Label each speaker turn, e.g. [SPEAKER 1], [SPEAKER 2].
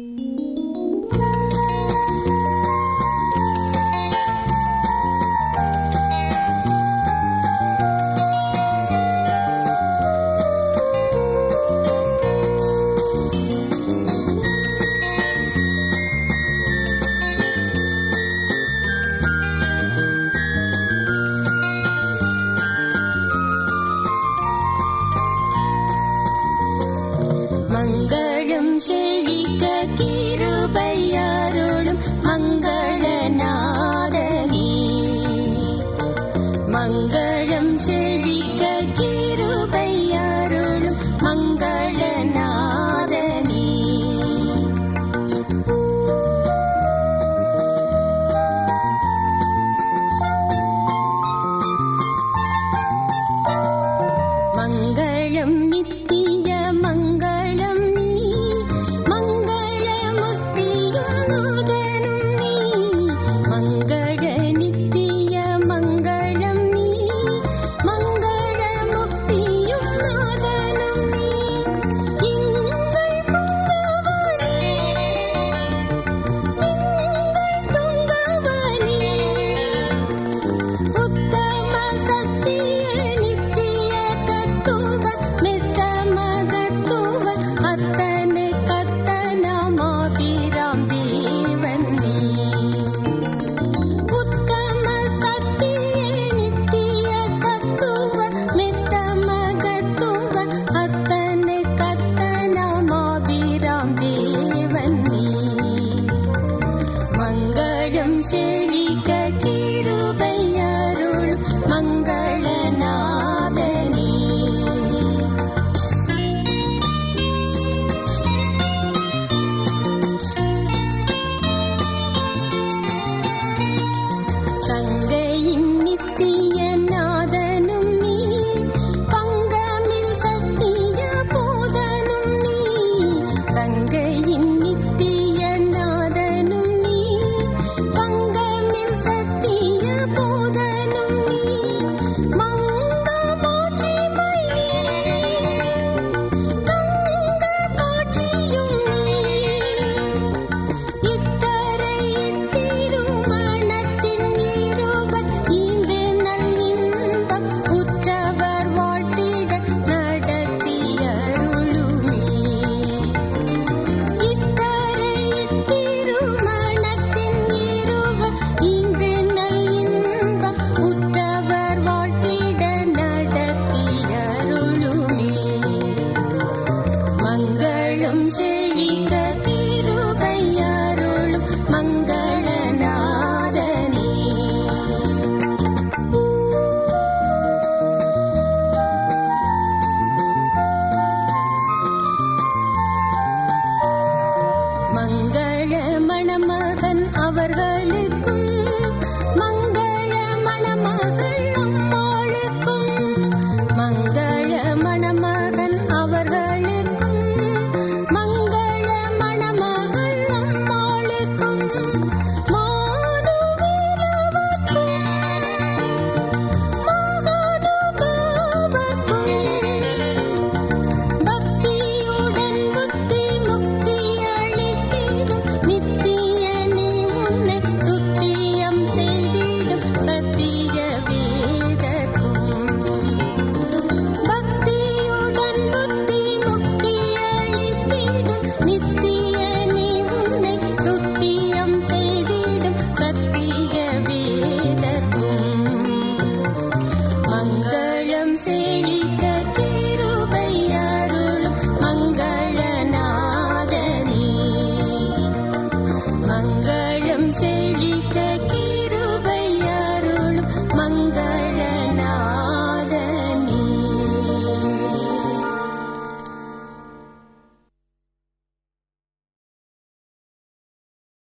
[SPEAKER 1] மங்களம் 的人。மணமகன் அவர்களுக்கும் மங்களம் செய்